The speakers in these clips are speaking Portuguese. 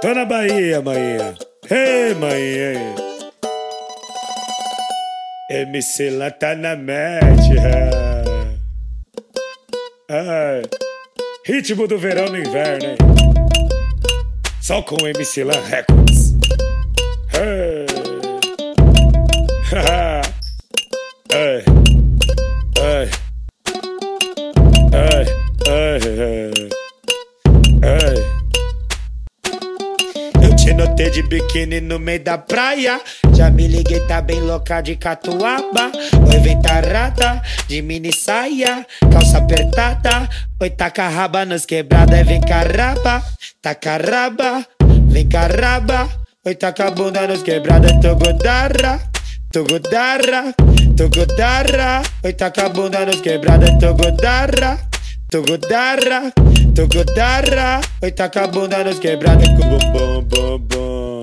Tô na Bahia, manhã. Ei, manhã. MC lá tá na média. Ai. Ritmo do verão no inverno, hein? Só com MC Lan Records. Hey. te notei de biquíni no meio da praia. Já me liguei, tá bem louca de catuaba. Oi, vem tarada de mini saia, calça apertada. Oi, taca raba nos quebrada. Vem caraba, taca raba, vem caraba. Oi, taca bunda nos quebrada. Togodara, togodara, togodara. Oi, taca bunda nos quebrada. Togodara. Togodara, togodara, oi taca a bunda nos quebrada com bom bom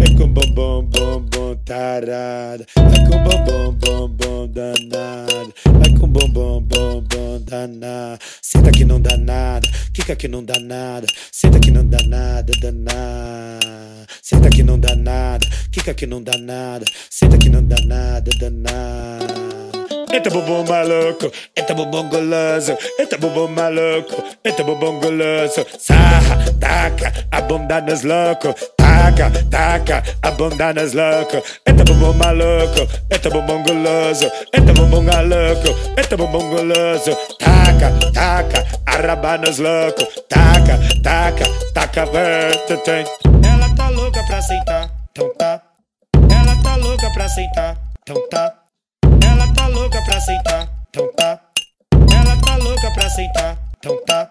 é com bom bom bom tarada, é com bom bom danado, é com bom bom danado, senta que não dá nada, quica que não dá nada, senta que não dá nada danado, senta que não dá nada, quica que não dá nada, senta que não dá nada danado. Eita bumbum maluco, eita bumbum goloso, eita bumbum maluco, eita bumbum goloso. Sarra, taca, a bunda nos louco, taca, taca, a bunda nos louco. Eita bumbum maluco, eita bumbum goloso, eita bumbum maluco, eita bumbum goloso. Taca, taca, arraba nos louco, taca, taca, taca tem. Ela tá louca pra sentar, então tá. Ela tá louca pra sentar, então tá louca pra aceitar, então tá. Ela tá louca pra aceitar, então tá.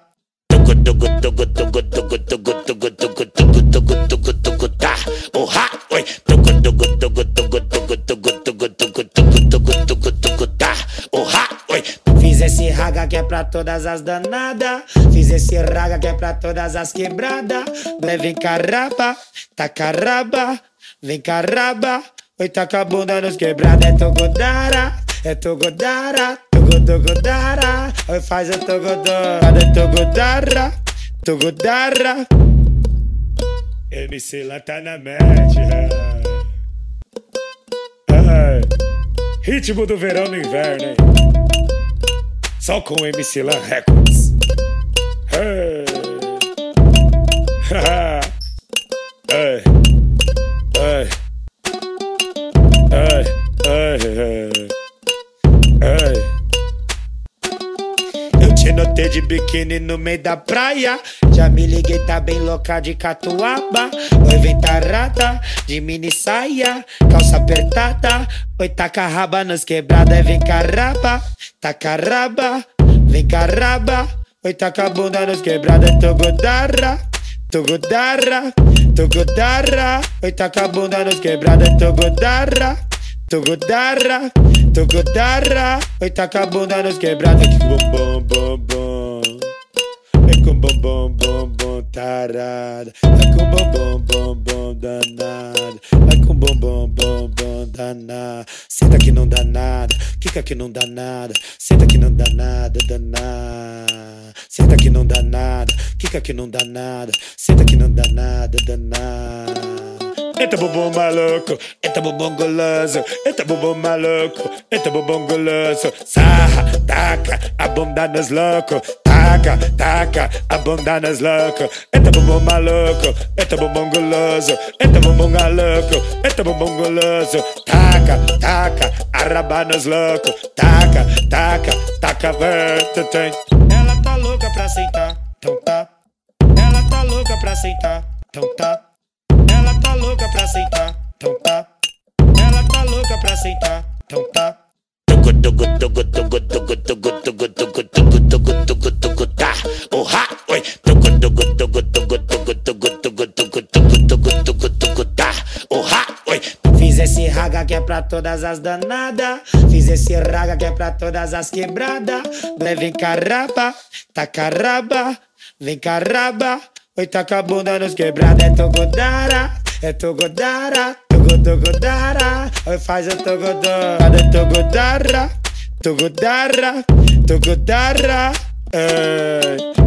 Tugu tugu tugu tugu tugu tugu tugu tugu tugu tugu tugu tugu tá. Oh ha, oi. Tugu tugu tugu tugu tugu tugu tugu tugu tugu tugu tugu tugu tá. Oha, oi. Fiz esse raga que é pra todas as danada. Fiz esse raga que é pra todas as quebrada. Leve caraba, tá caraba. Vem caraba, oi tá com a bunda nos quebrada, é togodara é togodara, togo, togodara. Oi, faz a togodara, togodara, togodara. MC lá tá na média. Ritmo do verão no inverno, hein? Só com MC Lan Records. Ai. Ai. Ai. Ai, ai, de biquíni no meio da praia. Já me liguei, tá bem louca de catuaba. Oi, vem tarada de mini saia, calça apertada. Oi, taca raba nos quebrada. Vem caraba, taca raba, vem caraba. Oi, taca bunda nos quebrada. Togodara, togodara, togodara. Oi, taca bunda nos quebrada. Togodara. Togodara, togodara, oi taca a bunda nos quebrada que bom bom bom com bom bom bom bom tarada, é com bom bom bom bom danado, é com bom bom bom bom danado, senta que não dá nada, quica que não dá nada, senta que não dá nada danado, senta que não dá nada, quica que não dá nada, senta que não dá nada danado. Eita bumbum maluco, eita bumbum goloso, eita bumbum maluco, eita bumbum goloso. Sarra, taca, a bunda nos louco, taca, taca, a bunda nos louco. Eita bumbum maluco, eita bumbum goloso, eita bumbum maluco, eita bumbum goloso. Taca, taca, arraba nos louco, taca, taca, taca tem. Ela tá louca pra sentar, então tá. Ela tá louca pra sentar, então tá. Ela tá louca pra sentar, então tá. Ela tá louca pra sentar, então tá. Tugu, tugu, tugu, tugu, todas as danadas. Fiz esse raga que é pra todas as quebradas. Vem caraba, tá caraba, vem caraba. Oi, taca a bunda nos quebrada, é togodara, é togodara, togo, togodara. Oi, faz a togodara, é togodara, togodara, togodara. É.